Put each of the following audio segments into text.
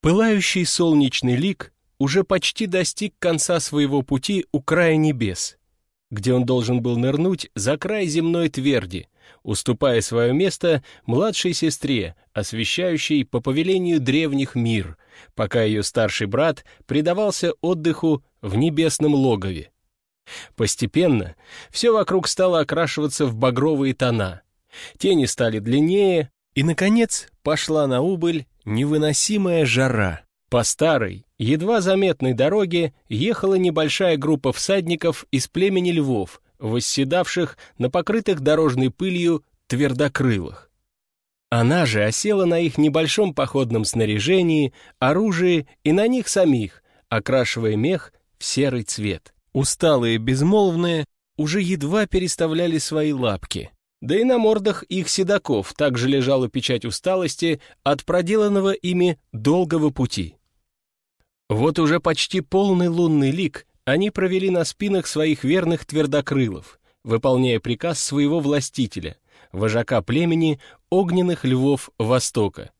Пылающий солнечный лик уже почти достиг конца своего пути у края небес, где он должен был нырнуть за край земной тверди, уступая свое место младшей сестре, освещающей по повелению древних мир, пока ее старший брат предавался отдыху в небесном логове. Постепенно все вокруг стало окрашиваться в багровые тона. Тени стали длиннее, и, наконец, пошла на убыль невыносимая жара. По старой, едва заметной дороге ехала небольшая группа всадников из племени львов, восседавших на покрытых дорожной пылью твердокрылых. Она же осела на их небольшом походном снаряжении, оружии и на них самих, окрашивая мех в серый цвет. Усталые, безмолвные, уже едва переставляли свои лапки. Да и на мордах их седаков также лежала печать усталости от проделанного ими долгого пути. Вот уже почти полный лунный лик они провели на спинах своих верных твердокрылов, выполняя приказ своего властителя, вожака племени огненных львов Востока.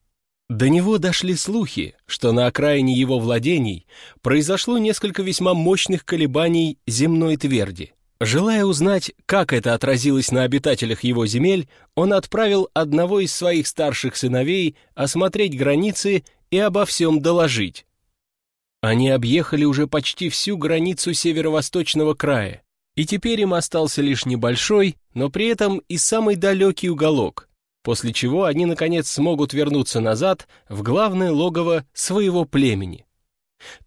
До него дошли слухи, что на окраине его владений произошло несколько весьма мощных колебаний земной тверди — Желая узнать, как это отразилось на обитателях его земель, он отправил одного из своих старших сыновей осмотреть границы и обо всем доложить. Они объехали уже почти всю границу северо-восточного края, и теперь им остался лишь небольшой, но при этом и самый далекий уголок, после чего они, наконец, смогут вернуться назад в главное логово своего племени.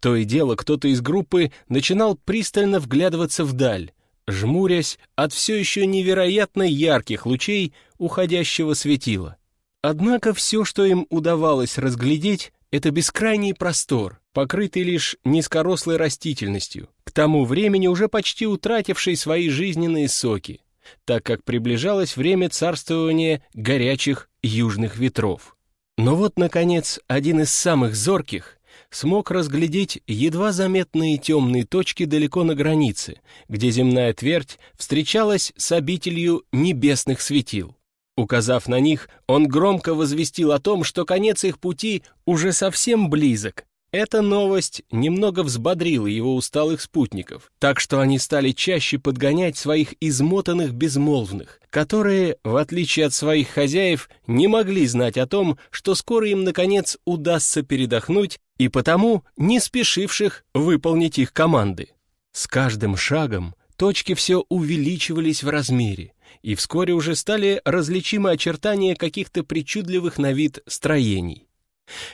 То и дело, кто-то из группы начинал пристально вглядываться вдаль, жмурясь от все еще невероятно ярких лучей уходящего светила. Однако все, что им удавалось разглядеть, это бескрайний простор, покрытый лишь низкорослой растительностью, к тому времени уже почти утративший свои жизненные соки, так как приближалось время царствования горячих южных ветров. Но вот, наконец, один из самых зорких смог разглядеть едва заметные темные точки далеко на границе, где земная твердь встречалась с обителью небесных светил. Указав на них, он громко возвестил о том, что конец их пути уже совсем близок, эта новость немного взбодрила его усталых спутников, так что они стали чаще подгонять своих измотанных безмолвных, которые, в отличие от своих хозяев, не могли знать о том, что скоро им, наконец, удастся передохнуть, и потому не спешивших выполнить их команды. С каждым шагом точки все увеличивались в размере, и вскоре уже стали различимы очертания каких-то причудливых на вид строений.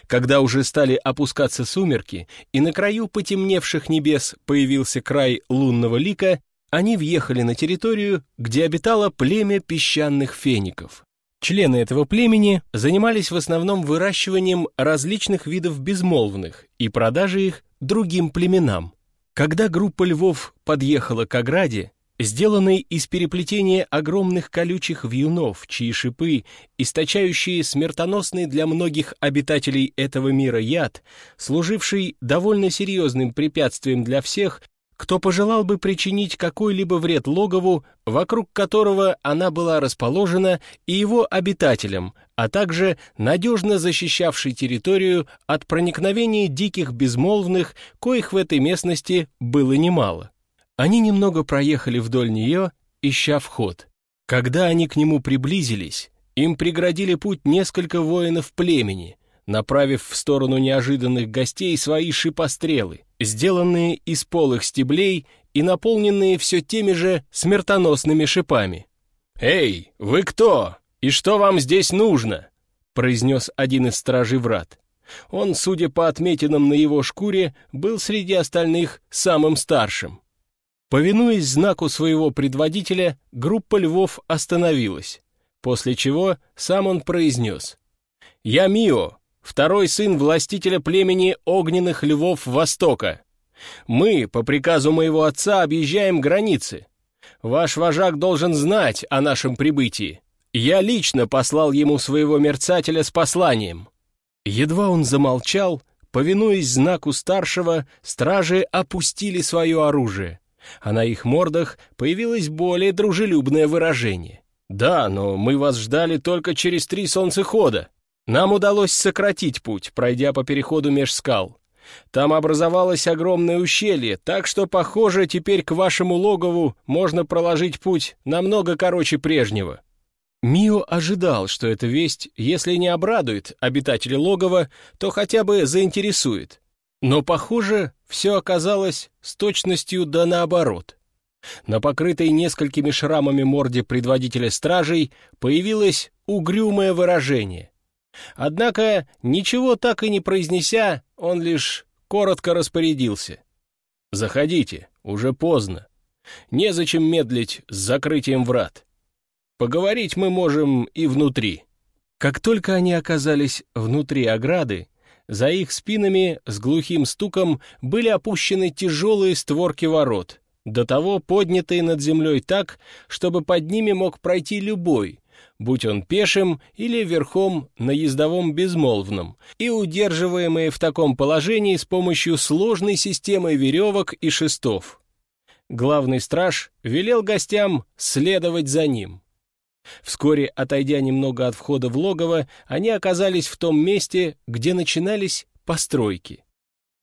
Когда уже стали опускаться сумерки, и на краю потемневших небес появился край лунного лика, они въехали на территорию, где обитало племя песчаных феников. Члены этого племени занимались в основном выращиванием различных видов безмолвных и продажей их другим племенам. Когда группа львов подъехала к ограде, сделанный из переплетения огромных колючих вьюнов, чьи шипы, источающие смертоносный для многих обитателей этого мира яд, служивший довольно серьезным препятствием для всех, кто пожелал бы причинить какой-либо вред логову, вокруг которого она была расположена, и его обитателям, а также надежно защищавший территорию от проникновения диких безмолвных, коих в этой местности было немало. Они немного проехали вдоль нее, ища вход. Когда они к нему приблизились, им преградили путь несколько воинов племени, направив в сторону неожиданных гостей свои шипострелы, сделанные из полых стеблей и наполненные все теми же смертоносными шипами. «Эй, вы кто? И что вам здесь нужно?» произнес один из стражей врат. Он, судя по отметинам на его шкуре, был среди остальных самым старшим. Повинуясь знаку своего предводителя, группа львов остановилась, после чего сам он произнес «Я Мио, второй сын властителя племени огненных львов Востока. Мы, по приказу моего отца, объезжаем границы. Ваш вожак должен знать о нашем прибытии. Я лично послал ему своего мерцателя с посланием». Едва он замолчал, повинуясь знаку старшего, стражи опустили свое оружие, а на их мордах появилось более дружелюбное выражение. «Да, но мы вас ждали только через три солнцехода. Нам удалось сократить путь, пройдя по переходу меж скал. Там образовалось огромное ущелье, так что, похоже, теперь к вашему логову можно проложить путь намного короче прежнего». Мио ожидал, что эта весть, если не обрадует обитателей логова, то хотя бы заинтересует. Но, похоже, все оказалось с точностью да наоборот. На покрытой несколькими шрамами морде предводителя стражей появилось угрюмое выражение. Однако, ничего так и не произнеся, он лишь коротко распорядился. «Заходите, уже поздно. Незачем медлить с закрытием врат. Поговорить мы можем и внутри». Как только они оказались внутри ограды, за их спинами с глухим стуком были опущены тяжелые створки ворот, до того поднятые над землей так, чтобы под ними мог пройти любой, будь он пешим или верхом на ездовом безмолвном, и удерживаемые в таком положении с помощью сложной системы веревок и шестов. Главный страж велел гостям следовать за ним. Вскоре, отойдя немного от входа в логово, они оказались в том месте, где начинались постройки.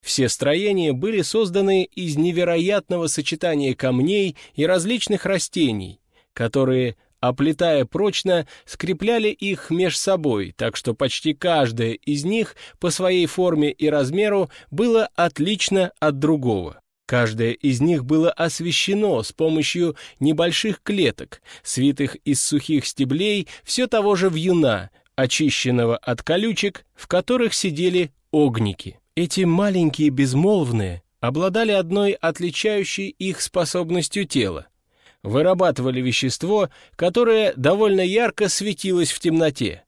Все строения были созданы из невероятного сочетания камней и различных растений, которые, оплетая прочно, скрепляли их меж собой, так что почти каждое из них по своей форме и размеру было отлично от другого. Каждое из них было освещено с помощью небольших клеток, свитых из сухих стеблей все того же вьюна, очищенного от колючек, в которых сидели огники. Эти маленькие безмолвные обладали одной отличающей их способностью тела. Вырабатывали вещество, которое довольно ярко светилось в темноте.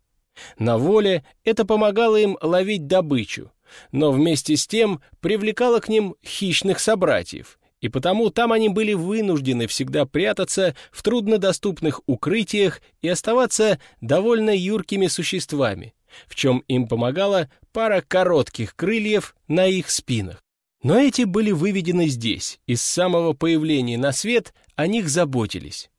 На воле это помогало им ловить добычу, но вместе с тем привлекало к ним хищных собратьев, и потому там они были вынуждены всегда прятаться в труднодоступных укрытиях и оставаться довольно юркими существами, в чем им помогала пара коротких крыльев на их спинах. Но эти были выведены здесь, и с самого появления на свет о них заботились.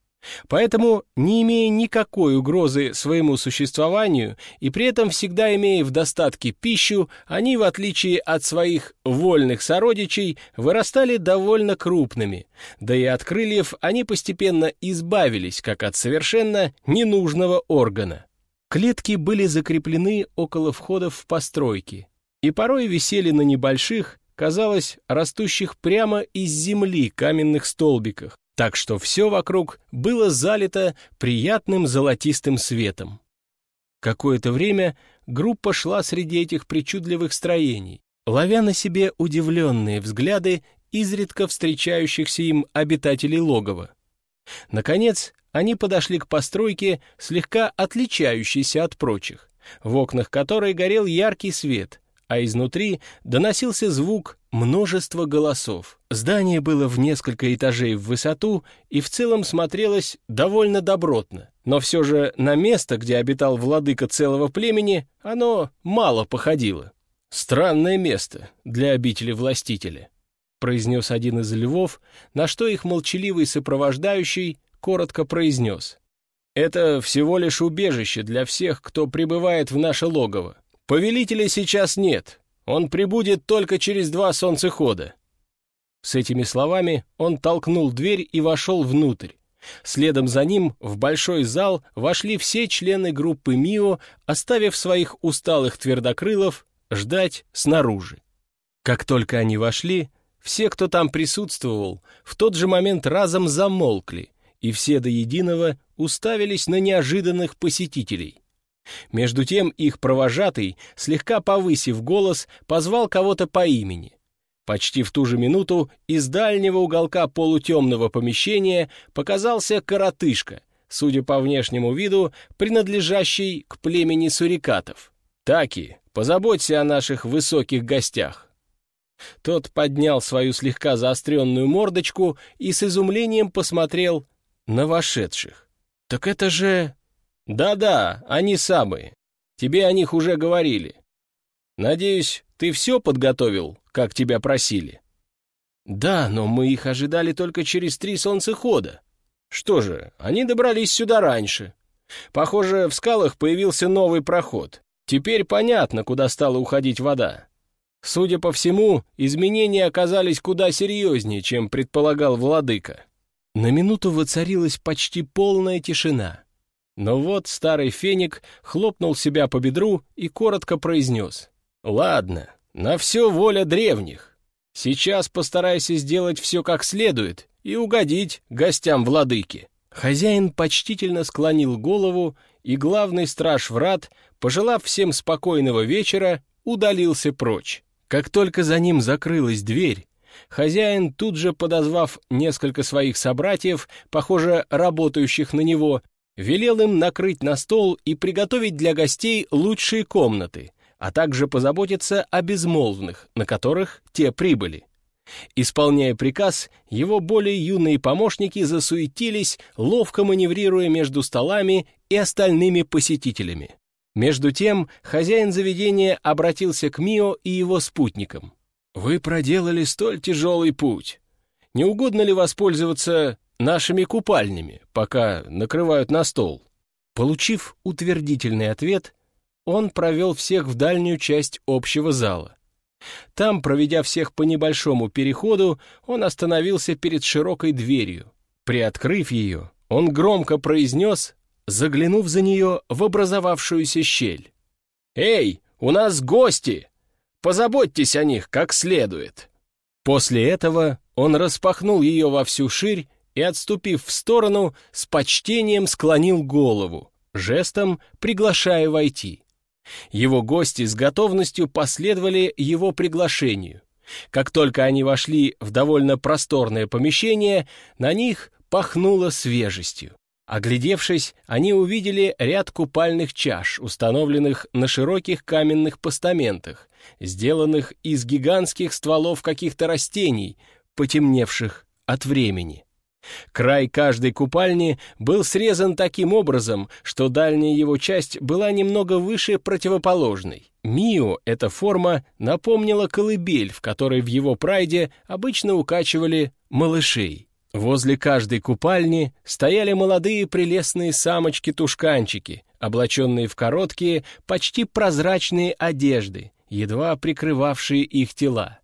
Поэтому, не имея никакой угрозы своему существованию и при этом всегда имея в достатке пищу, они, в отличие от своих вольных сородичей, вырастали довольно крупными, да и от крыльев они постепенно избавились, как от совершенно ненужного органа. Клетки были закреплены около входов в постройки и порой висели на небольших, казалось, растущих прямо из земли каменных столбиках, так что все вокруг было залито приятным золотистым светом. Какое-то время группа шла среди этих причудливых строений, ловя на себе удивленные взгляды изредка встречающихся им обитателей логова. Наконец, они подошли к постройке, слегка отличающейся от прочих, в окнах которой горел яркий свет, а изнутри доносился звук множества голосов. Здание было в несколько этажей в высоту и в целом смотрелось довольно добротно, но все же на место, где обитал владыка целого племени, оно мало походило. «Странное место для обители властителя», — произнес один из львов, на что их молчаливый сопровождающий коротко произнес. «Это всего лишь убежище для всех, кто прибывает в наше логово. Повелителя сейчас нет, он прибудет только через два солнцехода». С этими словами он толкнул дверь и вошел внутрь. Следом за ним в большой зал вошли все члены группы МИО, оставив своих усталых твердокрылов ждать снаружи. Как только они вошли, все, кто там присутствовал, в тот же момент разом замолкли, и все до единого уставились на неожиданных посетителей. Между тем их провожатый, слегка повысив голос, позвал кого-то по имени. Почти в ту же минуту из дальнего уголка полутемного помещения показался коротышка, судя по внешнему виду, принадлежащий к племени сурикатов. «Таки, позаботься о наших высоких гостях». Тот поднял свою слегка заостренную мордочку и с изумлением посмотрел на вошедших. «Так это же...» «Да-да, они самые. Тебе о них уже говорили. Надеюсь, ты все подготовил, как тебя просили?» «Да, но мы их ожидали только через три солнцехода. Что же, они добрались сюда раньше. Похоже, в скалах появился новый проход. Теперь понятно, куда стала уходить вода. Судя по всему, изменения оказались куда серьезнее, чем предполагал владыка. На минуту воцарилась почти полная тишина. Но вот старый феник хлопнул себя по бедру и коротко произнес. «Ладно, на все воля древних. Сейчас постарайся сделать все как следует и угодить гостям владыки». Хозяин почтительно склонил голову, и главный страж врат, пожелав всем спокойного вечера, удалился прочь. Как только за ним закрылась дверь, хозяин, тут же подозвав несколько своих собратьев, похоже, работающих на него, велел им накрыть на стол и приготовить для гостей лучшие комнаты, а также позаботиться о безмолвных, на которых те прибыли. Исполняя приказ, его более юные помощники засуетились, ловко маневрируя между столами и остальными посетителями. Между тем, хозяин заведения обратился к Мио и его спутникам. «Вы проделали столь тяжелый путь. Не угодно ли воспользоваться нашими купальнями, пока накрывают на стол?» Получив утвердительный ответ, он провел всех в дальнюю часть общего зала. Там, проведя всех по небольшому переходу, он остановился перед широкой дверью. Приоткрыв ее, он громко произнес, заглянув за нее в образовавшуюся щель. «Эй, у нас гости! Позаботьтесь о них как следует!» После этого он распахнул ее во всю ширь и, отступив в сторону, с почтением склонил голову, жестом приглашая войти. Его гости с готовностью последовали его приглашению. Как только они вошли в довольно просторное помещение, на них пахнуло свежестью. Оглядевшись, они увидели ряд купальных чаш, установленных на широких каменных постаментах, сделанных из гигантских стволов каких-то растений, потемневших от времени. Край каждой купальни был срезан таким образом, что дальняя его часть была немного выше противоположной. Мио эта форма напомнила колыбель, в которой в его прайде обычно укачивали малышей. Возле каждой купальни стояли молодые прелестные самочки-тушканчики, облаченные в короткие, почти прозрачные одежды, едва прикрывавшие их тела.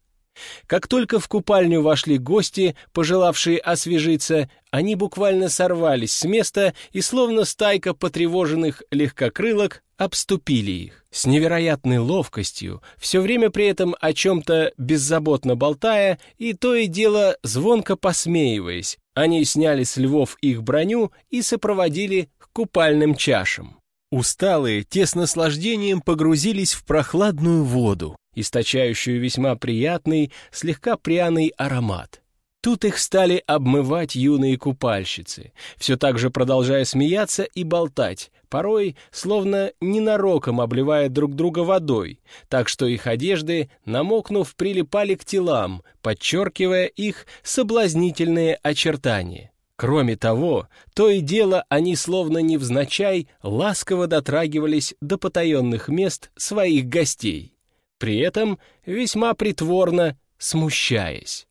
Как только в купальню вошли гости, пожелавшие освежиться, они буквально сорвались с места и, словно стайка потревоженных легкокрылок, обступили их. С невероятной ловкостью, все время при этом о чем-то беззаботно болтая и то и дело звонко посмеиваясь, они сняли с львов их броню и сопроводили к купальным чашам. Усталые, те с наслаждением погрузились в прохладную воду, источающую весьма приятный, слегка пряный аромат. Тут их стали обмывать юные купальщицы, все так же продолжая смеяться и болтать, порой словно ненароком обливая друг друга водой, так что их одежды, намокнув, прилипали к телам, подчеркивая их соблазнительные очертания. Кроме того, то и дело они словно невзначай ласково дотрагивались до потаенных мест своих гостей при этом весьма притворно смущаясь.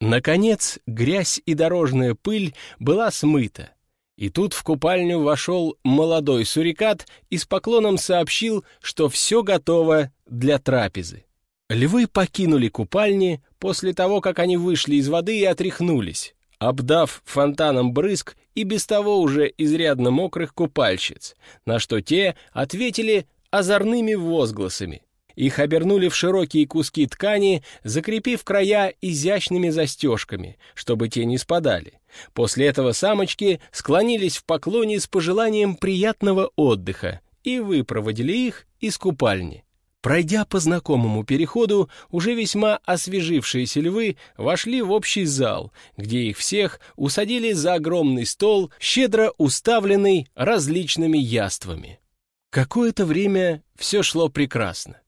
Наконец, грязь и дорожная пыль была смыта, и тут в купальню вошел молодой сурикат и с поклоном сообщил, что все готово для трапезы. Львы покинули купальни после того, как они вышли из воды и отряхнулись, обдав фонтаном брызг и без того уже изрядно мокрых купальщиц, на что те ответили озорными возгласами. Их обернули в широкие куски ткани, закрепив края изящными застежками, чтобы те не спадали. После этого самочки склонились в поклоне с пожеланием приятного отдыха и выпроводили их из купальни. Пройдя по знакомому переходу, уже весьма освежившиеся львы вошли в общий зал, где их всех усадили за огромный стол, щедро уставленный различными яствами. Какое-то время все шло прекрасно.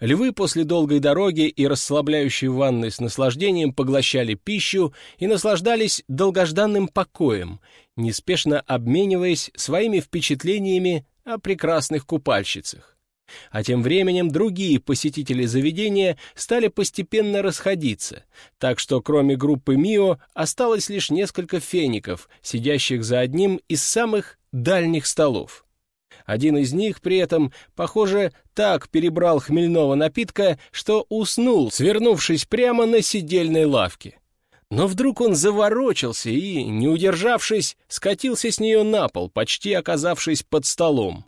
Львы после долгой дороги и расслабляющей ванны с наслаждением поглощали пищу и наслаждались долгожданным покоем, неспешно обмениваясь своими впечатлениями о прекрасных купальщицах. А тем временем другие посетители заведения стали постепенно расходиться, так что кроме группы Мио осталось лишь несколько феников, сидящих за одним из самых дальних столов. Один из них при этом, похоже, так перебрал хмельного напитка, что уснул, свернувшись прямо на сидельной лавке. Но вдруг он заворочился и, не удержавшись, скатился с нее на пол, почти оказавшись под столом.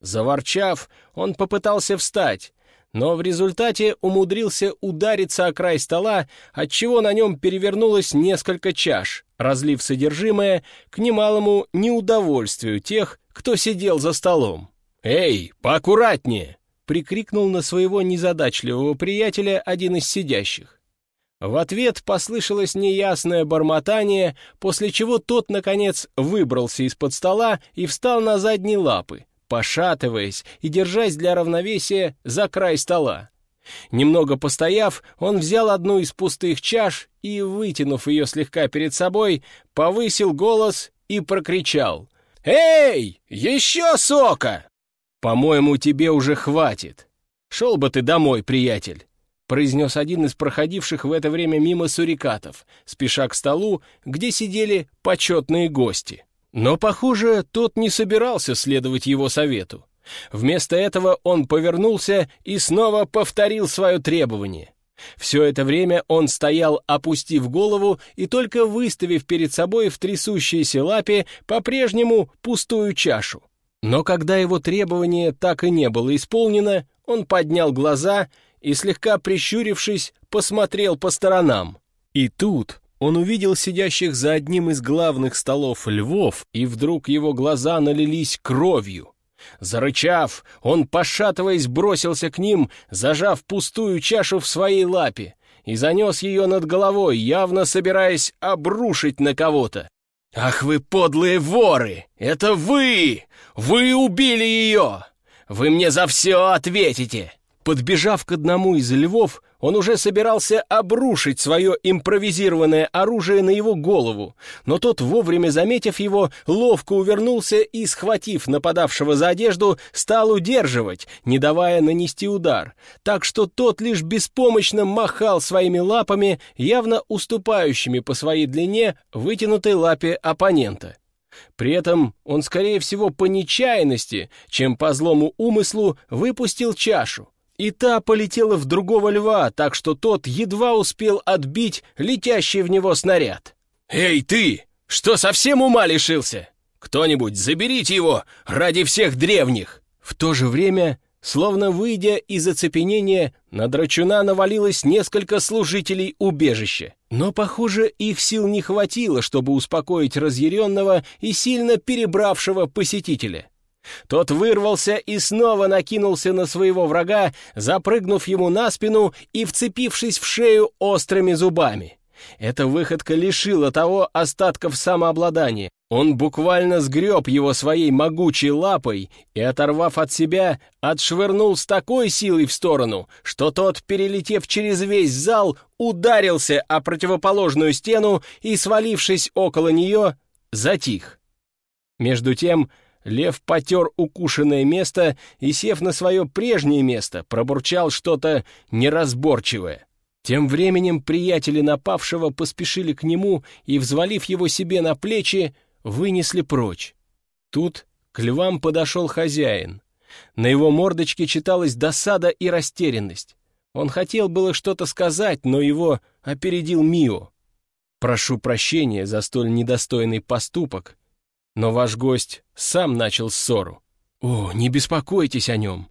Заворчав, он попытался встать, но в результате умудрился удариться о край стола, отчего на нем перевернулось несколько чаш, разлив содержимое к немалому неудовольствию тех, кто сидел за столом. «Эй, поаккуратнее!» — прикрикнул на своего незадачливого приятеля один из сидящих. В ответ послышалось неясное бормотание, после чего тот, наконец, выбрался из-под стола и встал на задние лапы, пошатываясь и держась для равновесия за край стола. Немного постояв, он взял одну из пустых чаш и, вытянув ее слегка перед собой, повысил голос и прокричал. «Эй, еще сока!» «По-моему, тебе уже хватит. Шел бы ты домой, приятель произнес один из проходивших в это время мимо сурикатов, спеша к столу, где сидели почетные гости. Но, похоже, тот не собирался следовать его совету. Вместо этого он повернулся и снова повторил свое требование. Все это время он стоял, опустив голову и только выставив перед собой в трясущейся лапе по-прежнему пустую чашу. Но когда его требование так и не было исполнено, он поднял глаза и, слегка прищурившись, посмотрел по сторонам. И тут он увидел сидящих за одним из главных столов львов, и вдруг его глаза налились кровью. Зарычав, он, пошатываясь, бросился к ним, зажав пустую чашу в своей лапе, и занес ее над головой, явно собираясь обрушить на кого-то. «Ах вы подлые воры! Это вы! Вы убили ее! Вы мне за все ответите!» Подбежав к одному из львов, он уже собирался обрушить свое импровизированное оружие на его голову, но тот, вовремя заметив его, ловко увернулся и, схватив нападавшего за одежду, стал удерживать, не давая нанести удар, так что тот лишь беспомощно махал своими лапами, явно уступающими по своей длине вытянутой лапе оппонента. При этом он, скорее всего, по нечаянности, чем по злому умыслу, выпустил чашу, и та полетела в другого льва, так что тот едва успел отбить летящий в него снаряд. «Эй, ты! Что, совсем ума лишился? Кто-нибудь заберите его ради всех древних!» В то же время, словно выйдя из оцепенения, на драчуна навалилось несколько служителей убежища. Но, похоже, их сил не хватило, чтобы успокоить разъяренного и сильно перебравшего посетителя. Тот вырвался и снова накинулся на своего врага, запрыгнув ему на спину и вцепившись в шею острыми зубами. Эта выходка лишила того остатков самообладания. Он буквально сгреб его своей могучей лапой и, оторвав от себя, отшвырнул с такой силой в сторону, что тот, перелетев через весь зал, ударился о противоположную стену и, свалившись около нее, затих. Между тем, Лев потер укушенное место и, сев на свое прежнее место, пробурчал что-то неразборчивое. Тем временем приятели напавшего поспешили к нему и, взвалив его себе на плечи, вынесли прочь. Тут к львам подошел хозяин. На его мордочке читалась досада и растерянность. Он хотел было что-то сказать, но его опередил Мио. «Прошу прощения за столь недостойный поступок», но ваш гость сам начал ссору. О, не беспокойтесь о нем.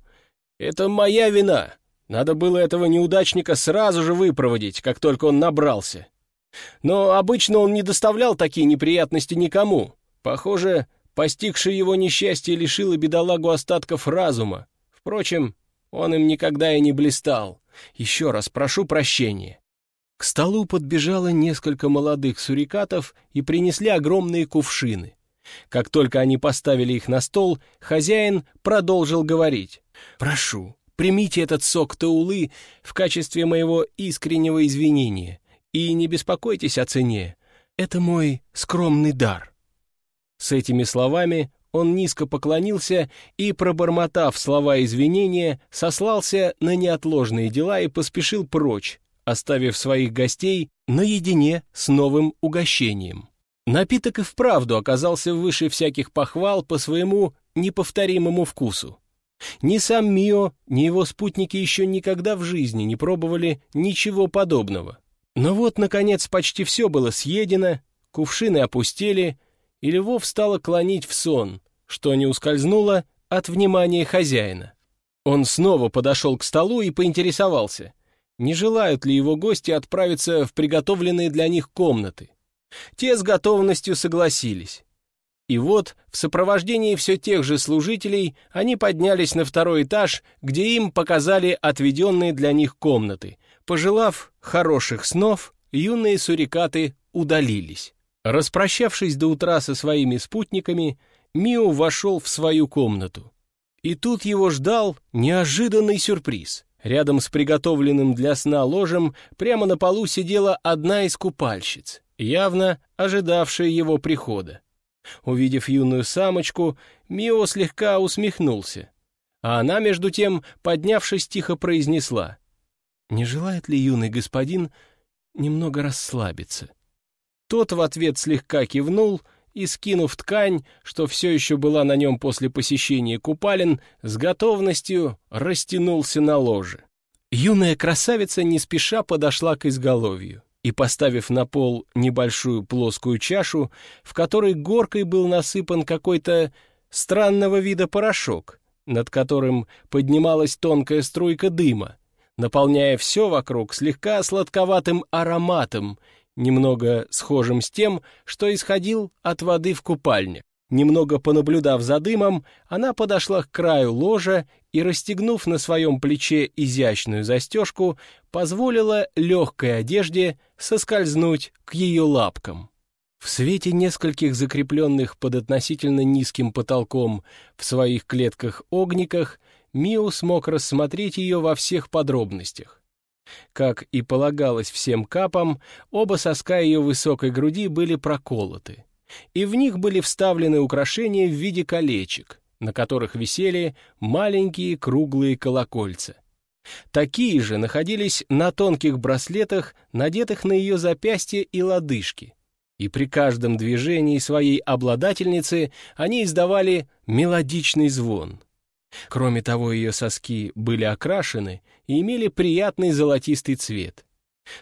Это моя вина. Надо было этого неудачника сразу же выпроводить, как только он набрался. Но обычно он не доставлял такие неприятности никому. Похоже, постигшее его несчастье лишило бедолагу остатков разума. Впрочем, он им никогда и не блистал. Еще раз прошу прощения. К столу подбежало несколько молодых сурикатов и принесли огромные кувшины. Как только они поставили их на стол, хозяин продолжил говорить. «Прошу, примите этот сок таулы в качестве моего искреннего извинения и не беспокойтесь о цене. Это мой скромный дар». С этими словами он низко поклонился и, пробормотав слова извинения, сослался на неотложные дела и поспешил прочь, оставив своих гостей наедине с новым угощением. Напиток и вправду оказался выше всяких похвал по своему неповторимому вкусу. Ни сам Мио, ни его спутники еще никогда в жизни не пробовали ничего подобного. Но вот, наконец, почти все было съедено, кувшины опустели, и Львов стало клонить в сон, что не ускользнуло от внимания хозяина. Он снова подошел к столу и поинтересовался, не желают ли его гости отправиться в приготовленные для них комнаты. Те с готовностью согласились. И вот, в сопровождении все тех же служителей, они поднялись на второй этаж, где им показали отведенные для них комнаты. Пожелав хороших снов, юные сурикаты удалились. Распрощавшись до утра со своими спутниками, Мио вошел в свою комнату. И тут его ждал неожиданный сюрприз. Рядом с приготовленным для сна ложем прямо на полу сидела одна из купальщиц, явно ожидавшая его прихода. Увидев юную самочку, Мио слегка усмехнулся. А она, между тем, поднявшись, тихо произнесла. «Не желает ли юный господин немного расслабиться?» Тот в ответ слегка кивнул и, скинув ткань, что все еще была на нем после посещения купалин, с готовностью растянулся на ложе. Юная красавица не спеша подошла к изголовью и, поставив на пол небольшую плоскую чашу, в которой горкой был насыпан какой-то странного вида порошок, над которым поднималась тонкая струйка дыма, наполняя все вокруг слегка сладковатым ароматом, немного схожим с тем, что исходил от воды в купальне. Немного понаблюдав за дымом, она подошла к краю ложа и, расстегнув на своем плече изящную застежку, позволила легкой одежде соскользнуть к ее лапкам. В свете нескольких закрепленных под относительно низким потолком в своих клетках-огниках Мио смог рассмотреть ее во всех подробностях. Как и полагалось всем капам, оба соска ее высокой груди были проколоты и в них были вставлены украшения в виде колечек, на которых висели маленькие круглые колокольца. Такие же находились на тонких браслетах, надетых на ее запястья и лодыжки. И при каждом движении своей обладательницы они издавали мелодичный звон. Кроме того, ее соски были окрашены и имели приятный золотистый цвет.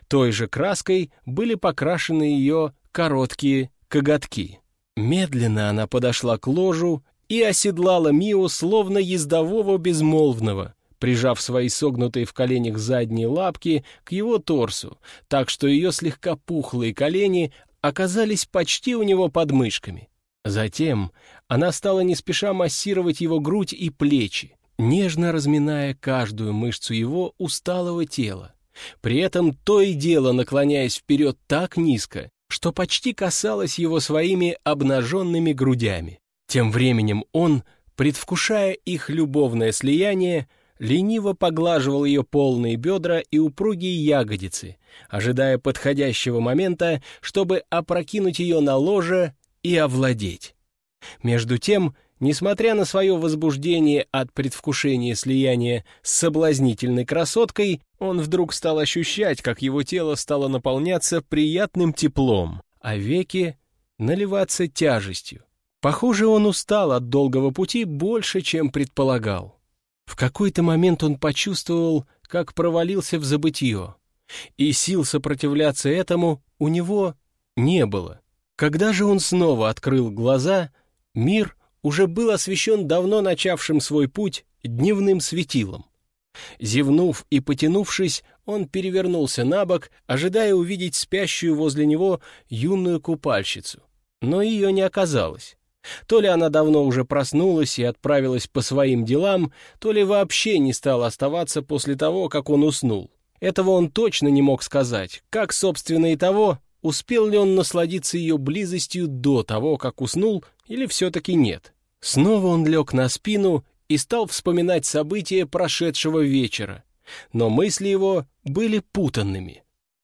Той же краской были покрашены ее короткие коготки. Медленно она подошла к ложу и оседлала Мио словно ездового безмолвного, прижав свои согнутые в коленях задние лапки к его торсу, так что ее слегка пухлые колени оказались почти у него под мышками. Затем она стала не спеша массировать его грудь и плечи, нежно разминая каждую мышцу его усталого тела, при этом то и дело наклоняясь вперед так низко, что почти касалось его своими обнаженными грудями. Тем временем он, предвкушая их любовное слияние, лениво поглаживал ее полные бедра и упругие ягодицы, ожидая подходящего момента, чтобы опрокинуть ее на ложе и овладеть. Между тем, несмотря на свое возбуждение от предвкушения слияния с соблазнительной красоткой, он вдруг стал ощущать, как его тело стало наполняться приятным теплом, а веки наливаться тяжестью. Похоже, он устал от долгого пути больше, чем предполагал. В какой-то момент он почувствовал, как провалился в забытье, и сил сопротивляться этому у него не было. Когда же он снова открыл глаза, мир уже был освещен давно начавшим свой путь дневным светилом. Зевнув и потянувшись, он перевернулся на бок, ожидая увидеть спящую возле него юную купальщицу. Но ее не оказалось. То ли она давно уже проснулась и отправилась по своим делам, то ли вообще не стала оставаться после того, как он уснул. Этого он точно не мог сказать, как, собственно, и того, успел ли он насладиться ее близостью до того, как уснул, или все-таки нет. Снова он лег на спину и стал вспоминать события прошедшего вечера, но мысли его были путанными.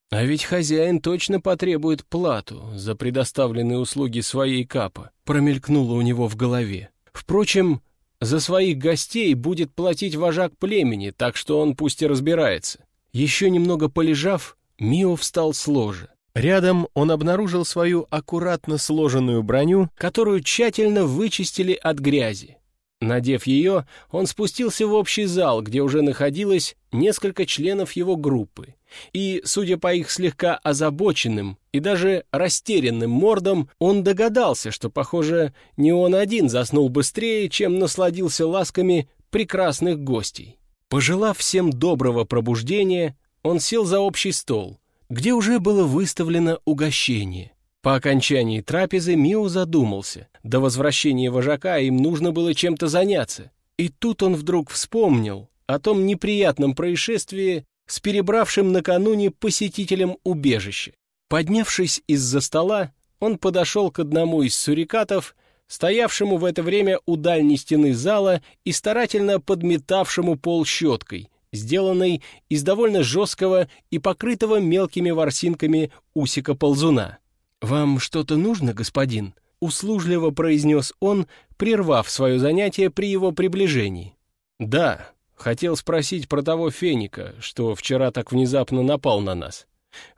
А ведь хозяин точно потребует плату за предоставленные услуги своей капа, промелькнуло у него в голове. Впрочем, за своих гостей будет платить вожак племени, так что он пусть и разбирается. Еще немного полежав, Мио встал с ложа. Рядом он обнаружил свою аккуратно сложенную броню, которую тщательно вычистили от грязи Надев ее, он спустился в общий зал, где уже находилось несколько членов его группы. И, судя по их слегка озабоченным и даже растерянным мордам, он догадался, что, похоже, не он один заснул быстрее, чем насладился ласками прекрасных гостей. Пожелав всем доброго пробуждения, он сел за общий стол, где уже было выставлено угощение. По окончании трапезы Мио задумался. До возвращения вожака им нужно было чем-то заняться. И тут он вдруг вспомнил о том неприятном происшествии с перебравшим накануне посетителем убежища. Поднявшись из-за стола, он подошел к одному из сурикатов, стоявшему в это время у дальней стены зала и старательно подметавшему пол щеткой, сделанной из довольно жесткого и покрытого мелкими ворсинками усика ползуна. «Вам что-то нужно, господин?» — услужливо произнес он, прервав свое занятие при его приближении. «Да, хотел спросить про того феника, что вчера так внезапно напал на нас.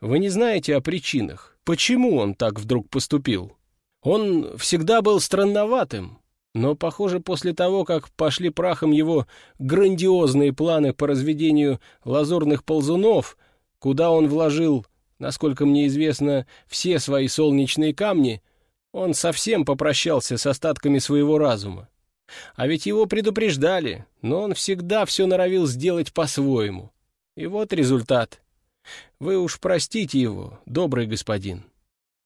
Вы не знаете о причинах, почему он так вдруг поступил? Он всегда был странноватым, но, похоже, после того, как пошли прахом его грандиозные планы по разведению лазурных ползунов, куда он вложил Насколько мне известно, все свои солнечные камни, он совсем попрощался с остатками своего разума. А ведь его предупреждали, но он всегда все норовил сделать по-своему. И вот результат. Вы уж простите его, добрый господин.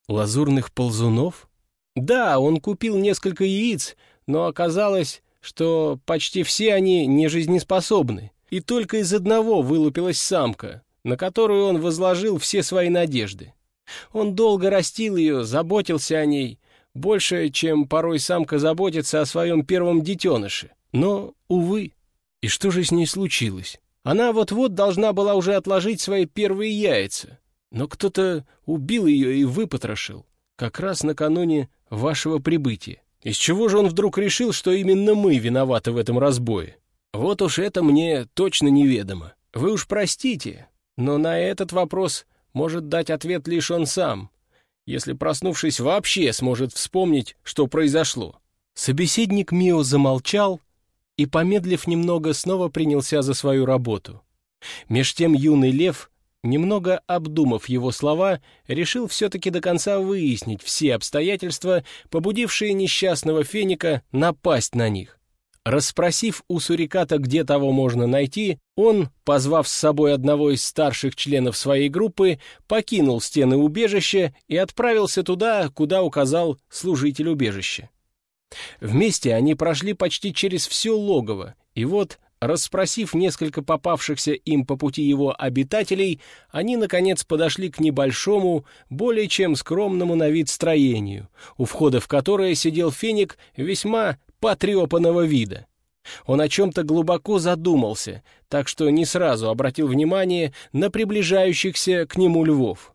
Лазурных ползунов? Да, он купил несколько яиц, но оказалось, что почти все они не жизнеспособны, и только из одного вылупилась самка, на которую он возложил все свои надежды. Он долго растил ее, заботился о ней, больше, чем порой самка заботится о своем первом детеныше. Но, увы, и что же с ней случилось? Она вот-вот должна была уже отложить свои первые яйца, но кто-то убил ее и выпотрошил, как раз накануне вашего прибытия. Из чего же он вдруг решил, что именно мы виноваты в этом разбое? Вот уж это мне точно неведомо. Вы уж простите, но на этот вопрос может дать ответ лишь он сам, если, проснувшись, вообще сможет вспомнить, что произошло. Собеседник Мио замолчал и, помедлив немного, снова принялся за свою работу. Меж тем юный лев, немного обдумав его слова, решил все-таки до конца выяснить все обстоятельства, побудившие несчастного феника напасть на них. Расспросив у Суриката, где того можно найти, он, позвав с собой одного из старших членов своей группы, покинул стены убежища и отправился туда, куда указал служитель убежища. Вместе они прошли почти через все логово, и вот, расспросив несколько попавшихся им по пути его обитателей, они, наконец, подошли к небольшому, более чем скромному на вид строению, у входа в которое сидел феник весьма потрепанного вида. Он о чем-то глубоко задумался, так что не сразу обратил внимание на приближающихся к нему львов.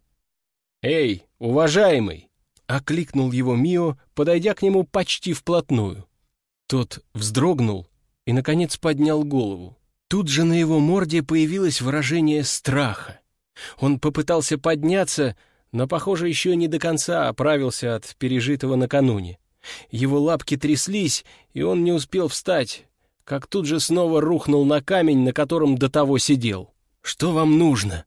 «Эй, уважаемый!» — окликнул его Мио, подойдя к нему почти вплотную. Тот вздрогнул и, наконец, поднял голову. Тут же на его морде появилось выражение страха. Он попытался подняться, но, похоже, еще не до конца оправился от пережитого накануне. Его лапки тряслись, и он не успел встать, как тут же снова рухнул на камень, на котором до того сидел. «Что вам нужно?»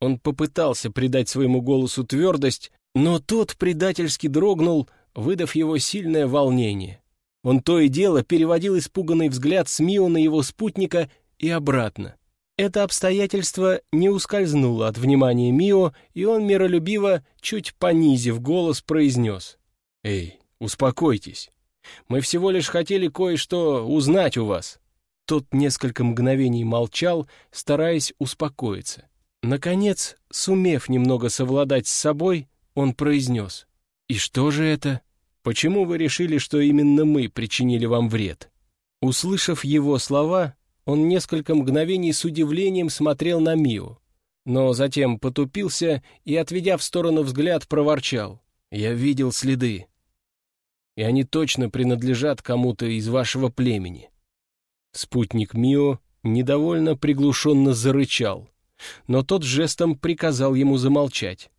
Он попытался придать своему голосу твердость, но тот предательски дрогнул, выдав его сильное волнение. Он то и дело переводил испуганный взгляд с Мио на его спутника и обратно. Это обстоятельство не ускользнуло от внимания Мио, и он миролюбиво, чуть понизив голос, произнес. «Эй, «Успокойтесь. Мы всего лишь хотели кое-что узнать у вас». Тот несколько мгновений молчал, стараясь успокоиться. Наконец, сумев немного совладать с собой, он произнес. «И что же это? Почему вы решили, что именно мы причинили вам вред?» Услышав его слова, он несколько мгновений с удивлением смотрел на Мио, но затем потупился и, отведя в сторону взгляд, проворчал. «Я видел следы и они точно принадлежат кому-то из вашего племени». Спутник Мио недовольно приглушенно зарычал, но тот жестом приказал ему замолчать.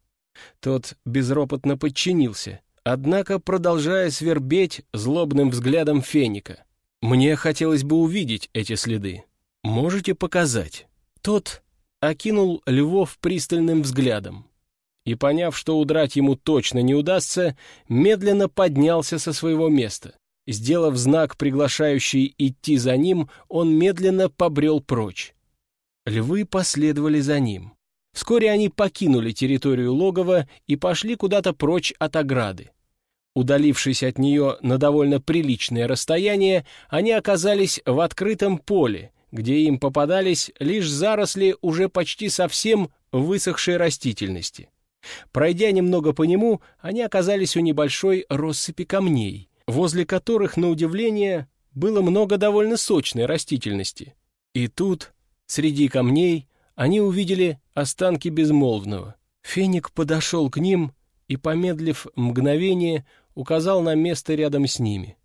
Тот безропотно подчинился, однако продолжая свербеть злобным взглядом феника. Мне хотелось бы увидеть эти следы. Можете показать?» Тот окинул Львов пристальным взглядом и, поняв, что удрать ему точно не удастся, медленно поднялся со своего места. Сделав знак, приглашающий идти за ним, он медленно побрел прочь. Львы последовали за ним. Вскоре они покинули территорию логова и пошли куда-то прочь от ограды. Удалившись от нее на довольно приличное расстояние, они оказались в открытом поле, где им попадались лишь заросли уже почти совсем высохшей растительности. Пройдя немного по нему, они оказались у небольшой россыпи камней, возле которых, на удивление, было много довольно сочной растительности. И тут, среди камней, они увидели останки безмолвного. Феник подошел к ним и, помедлив мгновение, указал на место рядом с ними.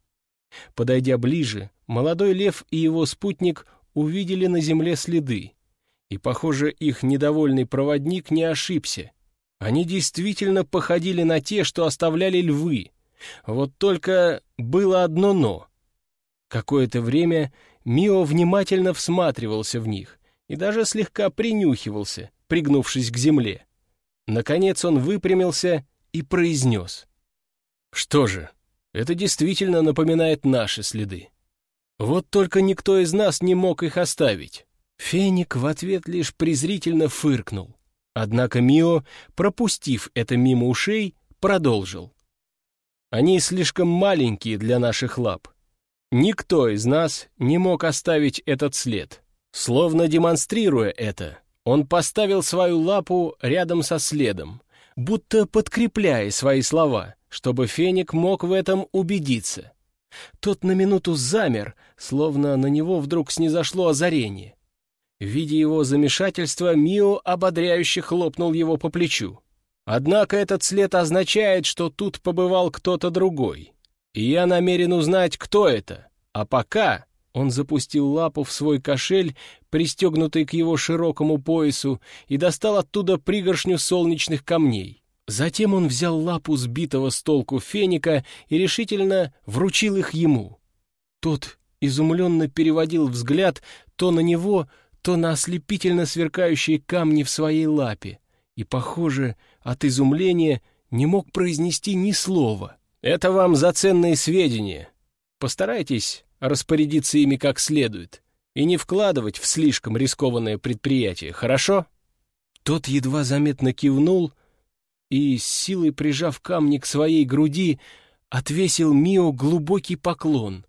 Подойдя ближе, молодой лев и его спутник увидели на земле следы, и, похоже, их недовольный проводник не ошибся. Они действительно походили на те, что оставляли львы. Вот только было одно «но». Какое-то время Мио внимательно всматривался в них и даже слегка принюхивался, пригнувшись к земле. Наконец он выпрямился и произнес. «Что же, это действительно напоминает наши следы. Вот только никто из нас не мог их оставить». Феник в ответ лишь презрительно фыркнул. Однако Мио, пропустив это мимо ушей, продолжил. «Они слишком маленькие для наших лап. Никто из нас не мог оставить этот след. Словно демонстрируя это, он поставил свою лапу рядом со следом, будто подкрепляя свои слова, чтобы Феник мог в этом убедиться. Тот на минуту замер, словно на него вдруг снизошло озарение. Видя его замешательство, Мио ободряюще хлопнул его по плечу. Однако этот след означает, что тут побывал кто-то другой. И я намерен узнать, кто это. А пока он запустил лапу в свой кошель, пристегнутый к его широкому поясу, и достал оттуда пригоршню солнечных камней. Затем он взял лапу сбитого с толку феника и решительно вручил их ему. Тот изумленно переводил взгляд то на него, то на ослепительно сверкающие камни в своей лапе, и, похоже, от изумления не мог произнести ни слова. «Это вам за ценные сведения. Постарайтесь распорядиться ими как следует и не вкладывать в слишком рискованное предприятие, хорошо?» Тот едва заметно кивнул и, силой прижав камни к своей груди, отвесил Мио глубокий поклон,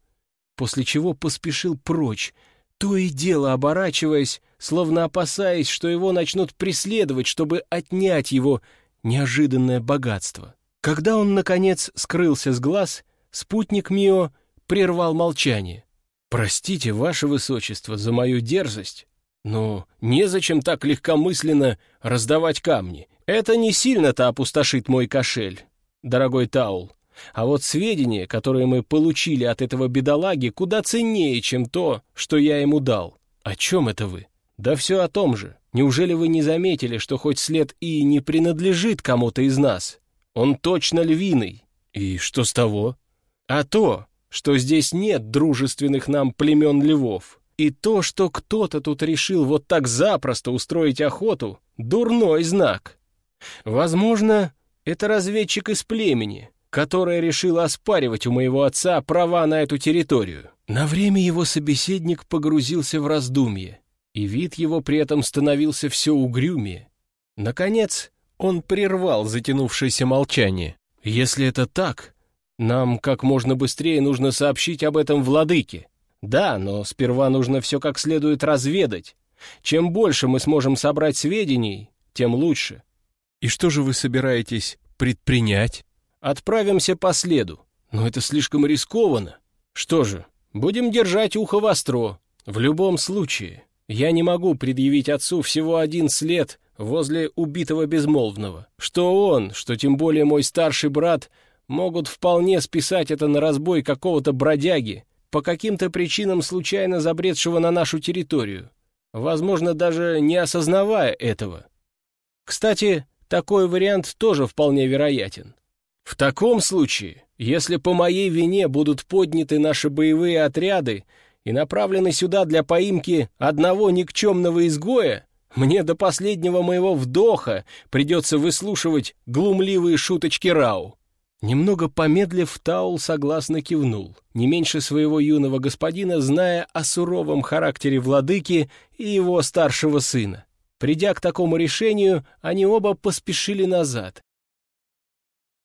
после чего поспешил прочь, то и дело оборачиваясь, словно опасаясь, что его начнут преследовать, чтобы отнять его неожиданное богатство. Когда он, наконец, скрылся с глаз, спутник Мио прервал молчание. «Простите, ваше высочество, за мою дерзость, но незачем так легкомысленно раздавать камни. Это не сильно-то опустошит мой кошель, дорогой Таул. А вот сведения, которые мы получили от этого бедолаги, куда ценнее, чем то, что я ему дал. О чем это вы? Да все о том же. Неужели вы не заметили, что хоть след и не принадлежит кому-то из нас? Он точно львиный. И что с того? А то, что здесь нет дружественных нам племен львов. И то, что кто-то тут решил вот так запросто устроить охоту, дурной знак. Возможно, это разведчик из племени, которая решила оспаривать у моего отца права на эту территорию. На время его собеседник погрузился в раздумье, и вид его при этом становился все угрюмее. Наконец, он прервал затянувшееся молчание. «Если это так, нам как можно быстрее нужно сообщить об этом владыке. Да, но сперва нужно все как следует разведать. Чем больше мы сможем собрать сведений, тем лучше». «И что же вы собираетесь предпринять?» Отправимся по следу. Но это слишком рискованно. Что же, будем держать ухо востро. В любом случае, я не могу предъявить отцу всего один след возле убитого безмолвного. Что он, что тем более мой старший брат, могут вполне списать это на разбой какого-то бродяги, по каким-то причинам случайно забредшего на нашу территорию, возможно, даже не осознавая этого. Кстати, такой вариант тоже вполне вероятен. В таком случае Если по моей вине будут подняты наши боевые отряды и направлены сюда для поимки одного никчемного изгоя, мне до последнего моего вдоха придется выслушивать глумливые шуточки Рау». Немного помедлив, Таул согласно кивнул, не меньше своего юного господина, зная о суровом характере владыки и его старшего сына. Придя к такому решению, они оба поспешили назад,